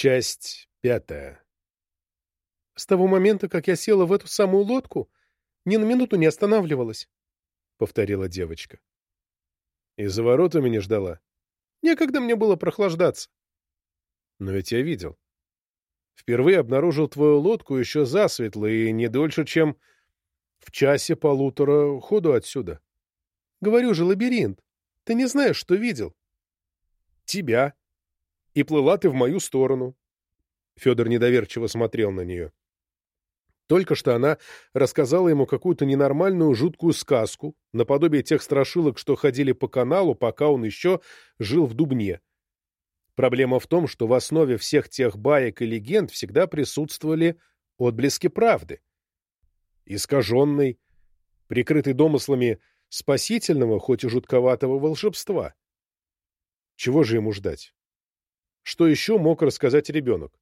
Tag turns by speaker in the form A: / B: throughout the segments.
A: Часть пятая.
B: С того момента, как я села в эту самую лодку, ни на минуту не останавливалась, — повторила девочка.
A: И за воротами не ждала?
B: Некогда мне было прохлаждаться.
A: Но ведь я видел. Впервые обнаружил твою лодку еще засветло и не дольше, чем в часе-полутора ходу отсюда.
B: Говорю же, лабиринт. Ты не знаешь, что видел.
A: Тебя. И плыла ты в мою сторону. Федор недоверчиво смотрел на нее. Только что она рассказала ему какую-то ненормальную жуткую сказку, наподобие тех страшилок, что ходили по каналу, пока он еще жил в Дубне. Проблема в том, что в основе всех тех баек и легенд всегда присутствовали отблески правды. Искаженный, прикрытый домыслами спасительного, хоть и жутковатого волшебства. Чего же ему ждать? Что еще мог рассказать ребенок?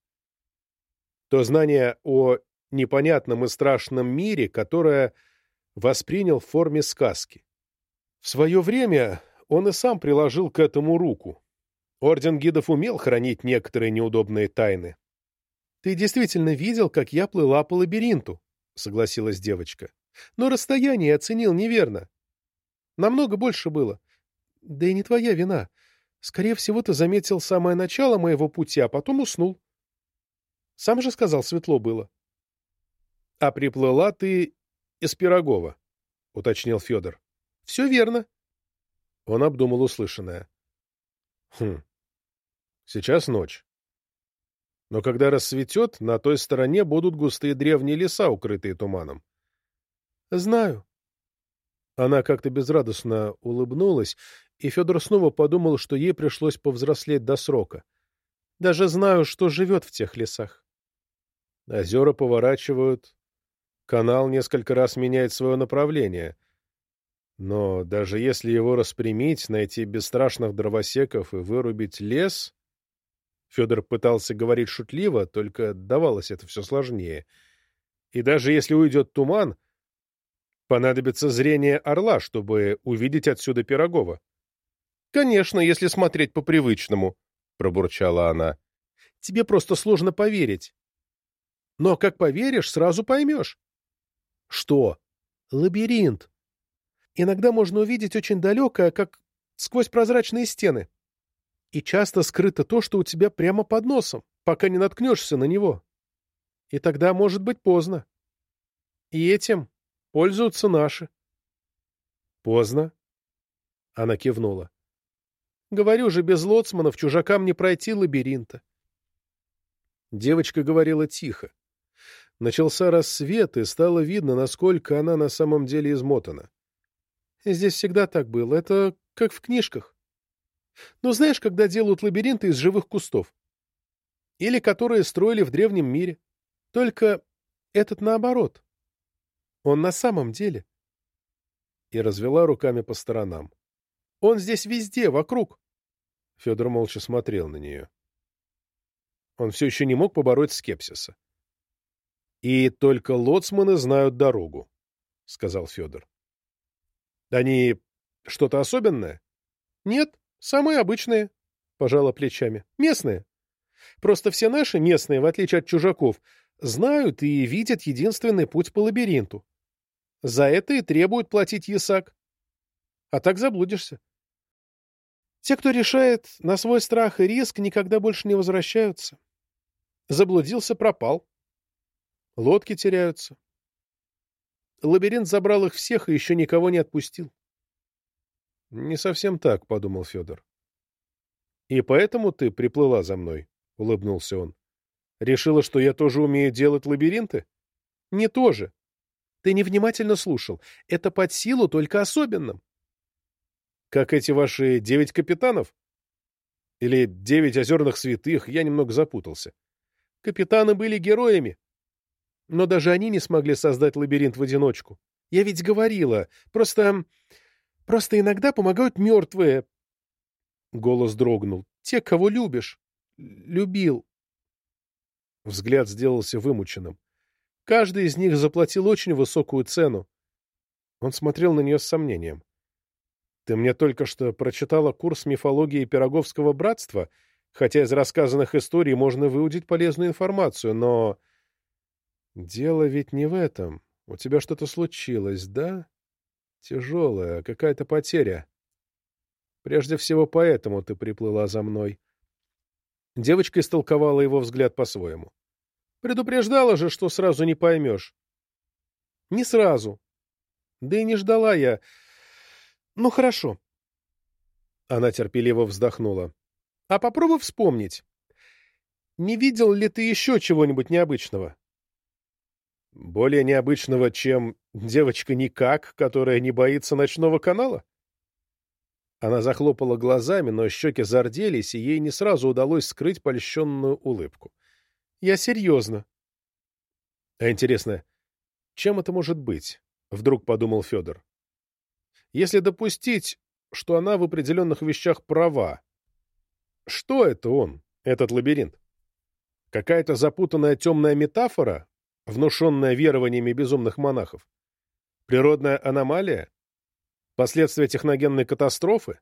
A: То знание о непонятном и страшном мире, которое воспринял в форме сказки. В свое время он и сам приложил к этому руку. Орден гидов умел хранить некоторые неудобные тайны.
B: «Ты действительно видел, как я плыла по лабиринту?» — согласилась девочка. «Но расстояние оценил неверно. Намного больше было. Да и не твоя вина. Скорее всего, ты заметил самое начало моего пути, а потом уснул. Сам же сказал, светло было.
A: — А приплыла ты из Пирогова, — уточнил Федор.
B: — Все верно.
A: Он обдумал услышанное. — Хм. Сейчас ночь. Но когда рассветет, на той стороне будут густые древние леса, укрытые туманом.
B: — Знаю.
A: Она как-то безрадостно улыбнулась, и Федор снова подумал, что ей пришлось повзрослеть до срока.
B: Даже знаю, что живет в тех лесах.
A: Озера поворачивают, канал несколько раз меняет свое направление. Но даже если его распрямить, найти бесстрашных дровосеков и вырубить лес... Федор пытался говорить шутливо, только давалось это все сложнее. И даже если уйдет туман, понадобится зрение орла, чтобы увидеть отсюда Пирогова.
B: — Конечно, если смотреть по-привычному, — пробурчала она. — Тебе просто сложно поверить. Но как поверишь, сразу поймешь.
A: Что?
B: Лабиринт. Иногда можно увидеть очень далекое, как сквозь прозрачные стены. И часто скрыто то, что у тебя прямо под носом, пока не наткнешься на него. И тогда может быть поздно. И этим пользуются наши.
A: Поздно? Она кивнула.
B: Говорю же, без лоцманов чужакам не пройти лабиринта.
A: Девочка говорила тихо. Начался рассвет, и стало видно, насколько она на самом деле измотана.
B: Здесь всегда так было. Это как в книжках. Ну, знаешь, когда делают лабиринты из живых кустов? Или которые строили в древнем мире. Только этот наоборот. Он на самом деле.
A: И развела руками по сторонам.
B: Он здесь везде, вокруг.
A: Федор молча смотрел на нее. Он все еще не мог побороть скепсиса. И только лоцманы знают дорогу, — сказал Федор. — Они что-то особенное?
B: — Нет, самые обычные, — пожала плечами. — Местные. Просто все наши местные, в отличие от чужаков, знают и видят единственный путь по лабиринту. За это и требуют платить ясак. А так заблудишься. Те, кто решает на свой страх и риск, никогда больше не возвращаются. Заблудился — пропал. Лодки теряются. Лабиринт забрал их всех и еще никого не отпустил.
A: — Не совсем так, — подумал Федор. — И поэтому ты приплыла за мной, — улыбнулся он. — Решила, что я тоже умею делать лабиринты?
B: — Не тоже. Ты невнимательно слушал. Это под силу только особенным.
A: — Как эти ваши девять капитанов? Или девять озерных святых? Я немного запутался.
B: Капитаны были героями, но даже они не смогли создать лабиринт в одиночку. Я ведь говорила, просто... просто иногда помогают мертвые. Голос дрогнул. Те, кого любишь. Любил.
A: Взгляд сделался вымученным.
B: Каждый из них заплатил очень высокую цену.
A: Он смотрел на нее с сомнением. Ты мне только что прочитала курс мифологии Пироговского братства, хотя из рассказанных историй можно выудить полезную информацию, но... Дело ведь не в этом. У тебя что-то случилось, да? Тяжелая, какая-то потеря. Прежде всего поэтому ты приплыла за мной. Девочка истолковала его взгляд по-своему. Предупреждала же, что сразу не поймешь. Не сразу. Да и не ждала я. Ну, хорошо. Она терпеливо вздохнула. А попробуй вспомнить. Не видел ли ты еще чего-нибудь необычного? Более необычного, чем девочка никак, которая не боится ночного канала? Она захлопала глазами, но щеки зарделись, и ей не сразу удалось скрыть польщенную улыбку. — Я серьезно. — А интересно, чем это может быть? — вдруг подумал Федор. — Если допустить, что она в определенных вещах права, что это он, этот лабиринт? Какая-то запутанная темная метафора, внушенная верованиями безумных монахов? Природная аномалия? Последствия техногенной катастрофы?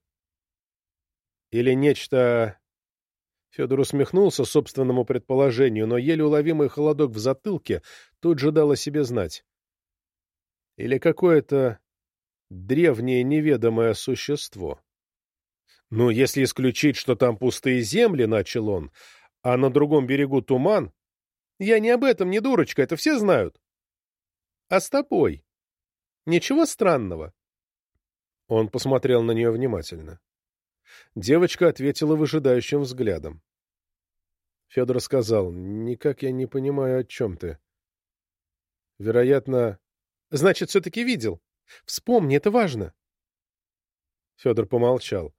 A: Или нечто... Федор усмехнулся собственному предположению, но еле уловимый холодок в затылке тут же дал о себе знать. Или какое-то древнее неведомое существо. Ну, если исключить, что там пустые земли, — начал он, — а на другом берегу туман... Я не об этом, не дурочка, это все знают. А с тобой? Ничего странного? Он посмотрел на нее внимательно. Девочка ответила выжидающим взглядом. Федор сказал, «Никак я не понимаю, о чем ты». «Вероятно...» «Значит, все-таки видел. Вспомни, это важно». Федор помолчал.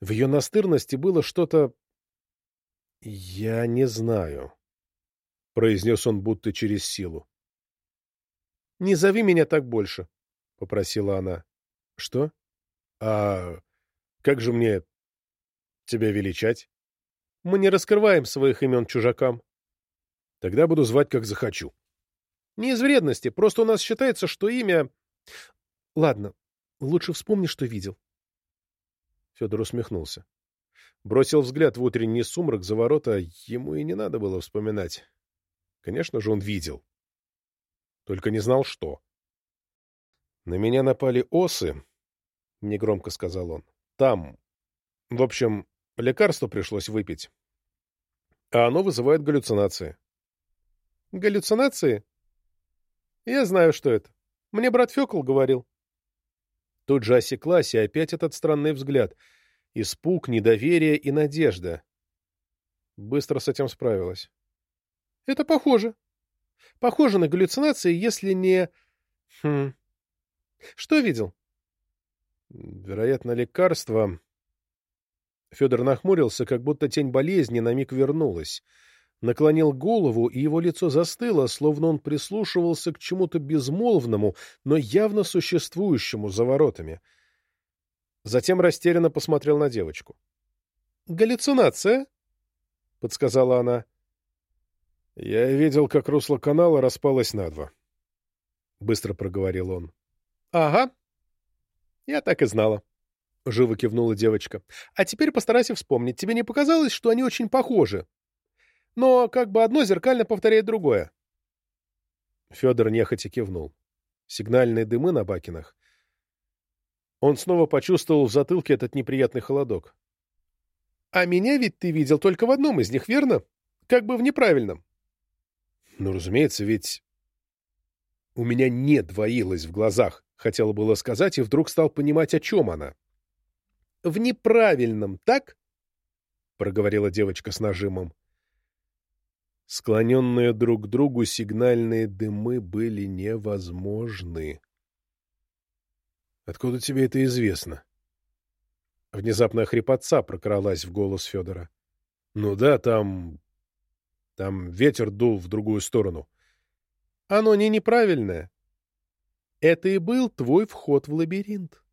A: В ее настырности было что-то... «Я не знаю», — произнес он будто через силу. «Не зови меня так больше», — попросила она. Что? А как же мне тебя величать? Мы не раскрываем своих имен чужакам. Тогда буду звать, как захочу. Не из вредности, просто у нас считается, что имя... Ладно, лучше вспомни, что видел. Федор усмехнулся. Бросил взгляд в утренний сумрак за ворота, ему и не надо было вспоминать. Конечно же, он видел. Только не знал, что. На меня напали осы, — негромко сказал он. Там. В общем, лекарство пришлось выпить. А оно вызывает галлюцинации. Галлюцинации? Я знаю, что это. Мне брат Фёкл говорил. Тут же осеклась, и опять этот странный взгляд. Испуг, недоверие и надежда. Быстро с этим справилась. Это похоже. Похоже на галлюцинации, если не... Хм... Что видел? Вероятно, лекарство... Федор нахмурился, как будто тень болезни на миг вернулась. Наклонил голову, и его лицо застыло, словно он прислушивался к чему-то безмолвному, но явно существующему за воротами. Затем растерянно посмотрел на девочку. — Галлюцинация? — подсказала она. — Я видел, как русло канала распалось на два. — быстро проговорил он. «Ага. Я так и знала», — живо кивнула девочка. «А теперь постарайся вспомнить. Тебе не показалось, что они очень похожи? Но как бы одно зеркально повторяет другое». Федор нехотя кивнул. Сигнальные дымы на бакинах. Он снова почувствовал в затылке этот неприятный холодок. «А меня ведь ты видел только в одном из них, верно? Как бы в неправильном». «Ну, разумеется, ведь у меня не двоилось в глазах хотела было сказать, и вдруг стал понимать, о чем она. «В неправильном, так?» — проговорила девочка с нажимом. Склоненные друг к другу сигнальные дымы были невозможны. «Откуда тебе это известно?» Внезапная хрипотца прокралась в голос Федора. «Ну да, там... там ветер дул в другую сторону». «Оно не неправильное. Это и был твой вход в лабиринт.